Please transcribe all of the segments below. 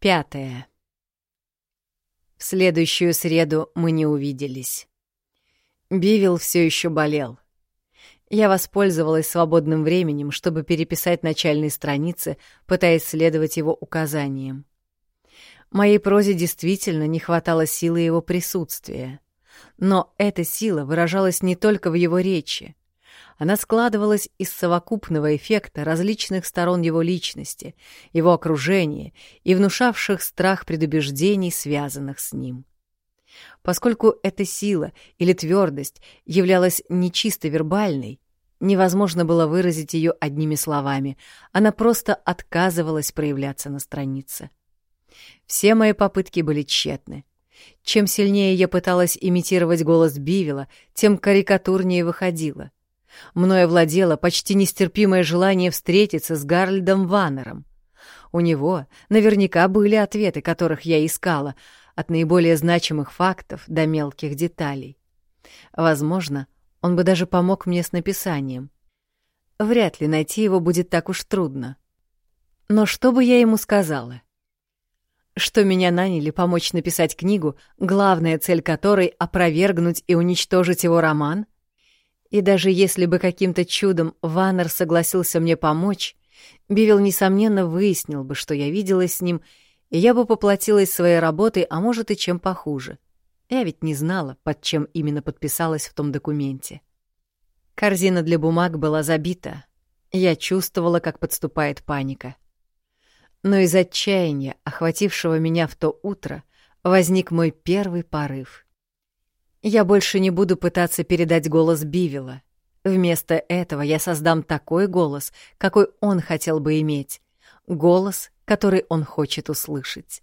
Пятое. В следующую среду мы не увиделись. Бивил все еще болел. Я воспользовалась свободным временем, чтобы переписать начальные страницы, пытаясь следовать его указаниям. Моей прозе действительно не хватало силы его присутствия. Но эта сила выражалась не только в его речи. Она складывалась из совокупного эффекта различных сторон его личности, его окружения и внушавших страх предубеждений, связанных с ним. Поскольку эта сила или твердость являлась не чисто вербальной, невозможно было выразить ее одними словами, она просто отказывалась проявляться на странице. Все мои попытки были тщетны. Чем сильнее я пыталась имитировать голос Бивила, тем карикатурнее выходило. Мною владело почти нестерпимое желание встретиться с Гарльдом Ваннером. У него наверняка были ответы, которых я искала, от наиболее значимых фактов до мелких деталей. Возможно, он бы даже помог мне с написанием. Вряд ли найти его будет так уж трудно. Но что бы я ему сказала? Что меня наняли помочь написать книгу, главная цель которой — опровергнуть и уничтожить его роман? И даже если бы каким-то чудом Ваннер согласился мне помочь, Бивил, несомненно, выяснил бы, что я виделась с ним, и я бы поплатилась своей работой, а может и чем похуже. Я ведь не знала, под чем именно подписалась в том документе. Корзина для бумаг была забита. Я чувствовала, как подступает паника. Но из отчаяния, охватившего меня в то утро, возник мой первый порыв. Я больше не буду пытаться передать голос Бивила. Вместо этого я создам такой голос, какой он хотел бы иметь. Голос, который он хочет услышать.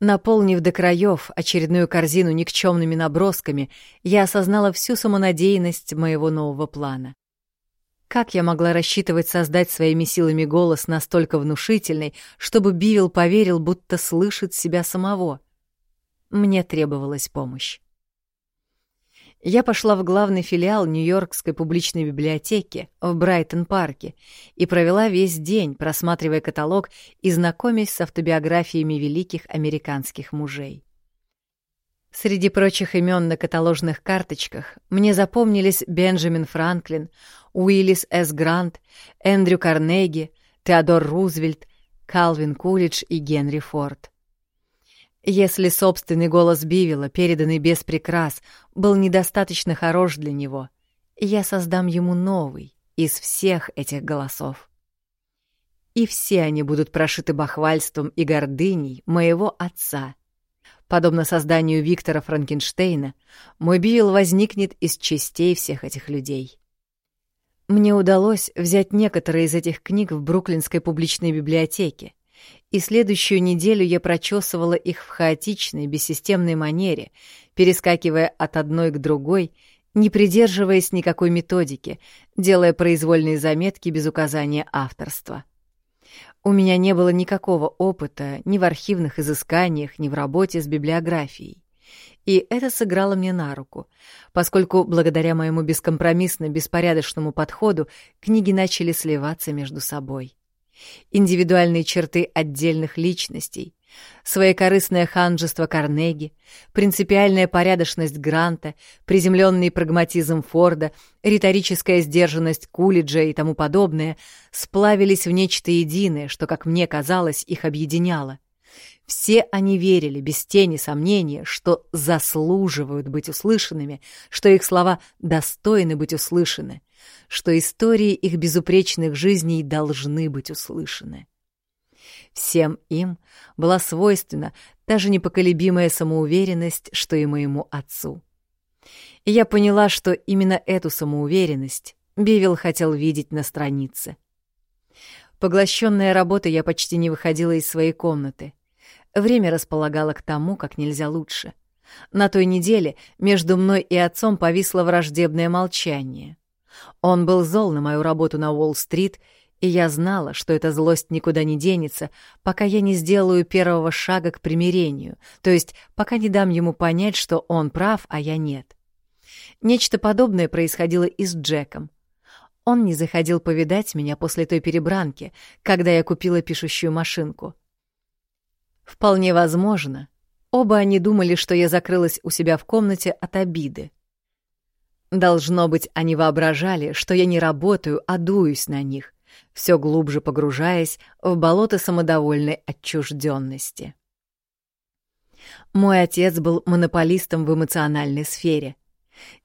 Наполнив до краев очередную корзину никчемными набросками, я осознала всю самонадеянность моего нового плана. Как я могла рассчитывать создать своими силами голос настолько внушительный, чтобы Бивил поверил, будто слышит себя самого? Мне требовалась помощь. Я пошла в главный филиал Нью-Йоркской публичной библиотеки в Брайтон-парке и провела весь день, просматривая каталог и знакомясь с автобиографиями великих американских мужей. Среди прочих имен на каталожных карточках мне запомнились Бенджамин Франклин, Уиллис С. Грант, Эндрю Карнеги, Теодор Рузвельт, Калвин Кулидж и Генри Форд. Если собственный голос Бивила, переданный без прикрас, был недостаточно хорош для него, я создам ему новый из всех этих голосов. И все они будут прошиты бахвальством и гордыней моего отца. Подобно созданию Виктора Франкенштейна, мой Бивил возникнет из частей всех этих людей. Мне удалось взять некоторые из этих книг в Бруклинской публичной библиотеке, и следующую неделю я прочесывала их в хаотичной, бессистемной манере, перескакивая от одной к другой, не придерживаясь никакой методики, делая произвольные заметки без указания авторства. У меня не было никакого опыта ни в архивных изысканиях, ни в работе с библиографией. И это сыграло мне на руку, поскольку благодаря моему бескомпромиссно беспорядочному подходу книги начали сливаться между собой индивидуальные черты отдельных личностей, своекорыстное ханжество Карнеги, принципиальная порядочность Гранта, приземленный прагматизм Форда, риторическая сдержанность Кулиджа и тому подобное сплавились в нечто единое, что, как мне казалось, их объединяло. Все они верили, без тени сомнения, что заслуживают быть услышанными, что их слова достойны быть услышаны — что истории их безупречных жизней должны быть услышаны. Всем им была свойственна та же непоколебимая самоуверенность, что и моему отцу. И я поняла, что именно эту самоуверенность Бивил хотел видеть на странице. Поглощенная работой, я почти не выходила из своей комнаты. Время располагало к тому, как нельзя лучше. На той неделе между мной и отцом повисло враждебное молчание. Он был зол на мою работу на Уолл-стрит, и я знала, что эта злость никуда не денется, пока я не сделаю первого шага к примирению, то есть пока не дам ему понять, что он прав, а я нет. Нечто подобное происходило и с Джеком. Он не заходил повидать меня после той перебранки, когда я купила пишущую машинку. Вполне возможно. Оба они думали, что я закрылась у себя в комнате от обиды. Должно быть, они воображали, что я не работаю, а дуюсь на них, все глубже погружаясь в болото самодовольной отчужденности. Мой отец был монополистом в эмоциональной сфере.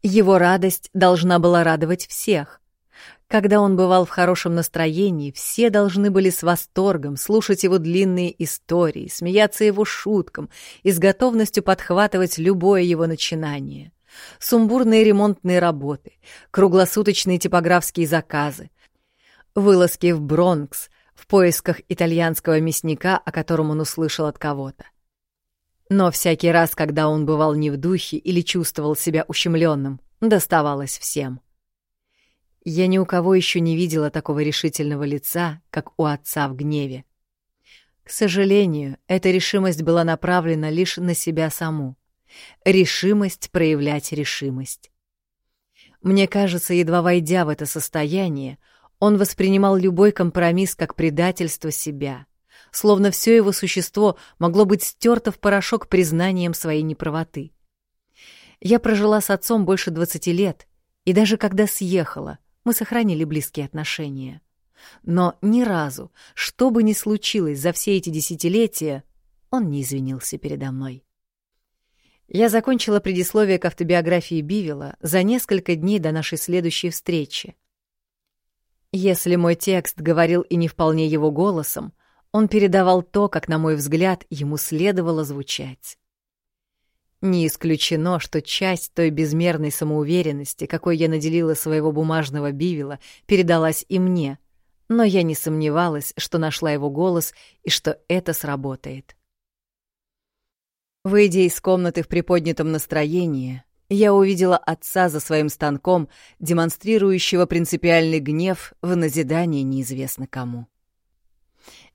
Его радость должна была радовать всех. Когда он бывал в хорошем настроении, все должны были с восторгом слушать его длинные истории, смеяться его шуткам и с готовностью подхватывать любое его начинание. Сумбурные ремонтные работы, круглосуточные типографские заказы, вылазки в Бронкс в поисках итальянского мясника, о котором он услышал от кого-то. Но всякий раз, когда он бывал не в духе или чувствовал себя ущемленным, доставалось всем. Я ни у кого еще не видела такого решительного лица, как у отца в гневе. К сожалению, эта решимость была направлена лишь на себя саму. Решимость проявлять решимость. Мне кажется, едва войдя в это состояние, он воспринимал любой компромисс как предательство себя — словно все его существо могло быть стерто в порошок признанием своей неправоты. Я прожила с отцом больше двадцати лет, и даже когда съехала, мы сохранили близкие отношения. Но ни разу, что бы ни случилось за все эти десятилетия, он не извинился передо мной. Я закончила предисловие к автобиографии Бивила за несколько дней до нашей следующей встречи. Если мой текст говорил и не вполне его голосом, он передавал то, как, на мой взгляд, ему следовало звучать. Не исключено, что часть той безмерной самоуверенности, какой я наделила своего бумажного бивила, передалась и мне, но я не сомневалась, что нашла его голос и что это сработает. Выйдя из комнаты в приподнятом настроении, я увидела отца за своим станком, демонстрирующего принципиальный гнев в назидание неизвестно кому.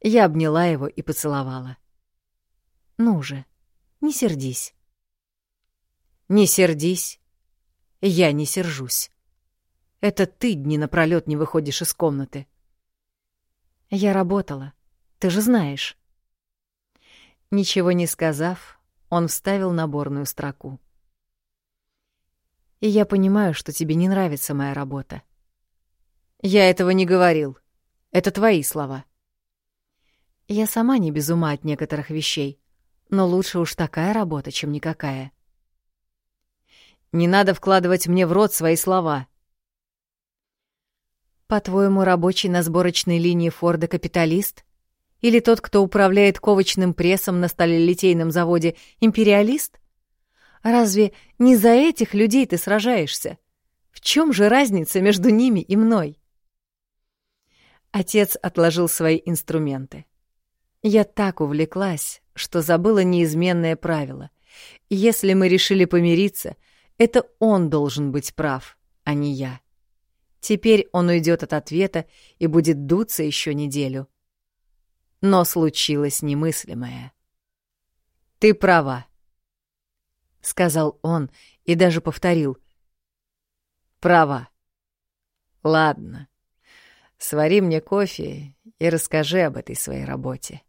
Я обняла его и поцеловала. «Ну же, не сердись». «Не сердись. Я не сержусь. Это ты дни напролёт не выходишь из комнаты». «Я работала. Ты же знаешь». Ничего не сказав, он вставил наборную строку. «И я понимаю, что тебе не нравится моя работа». «Я этого не говорил. Это твои слова». Я сама не без ума от некоторых вещей, но лучше уж такая работа, чем никакая. Не надо вкладывать мне в рот свои слова. По-твоему, рабочий на сборочной линии Форда капиталист? Или тот, кто управляет ковочным прессом на сталелитейном заводе, империалист? Разве не за этих людей ты сражаешься? В чем же разница между ними и мной? Отец отложил свои инструменты. Я так увлеклась, что забыла неизменное правило. Если мы решили помириться, это он должен быть прав, а не я. Теперь он уйдет от ответа и будет дуться еще неделю. Но случилось немыслимое. «Ты права», — сказал он и даже повторил. «Права. Ладно, свари мне кофе и расскажи об этой своей работе».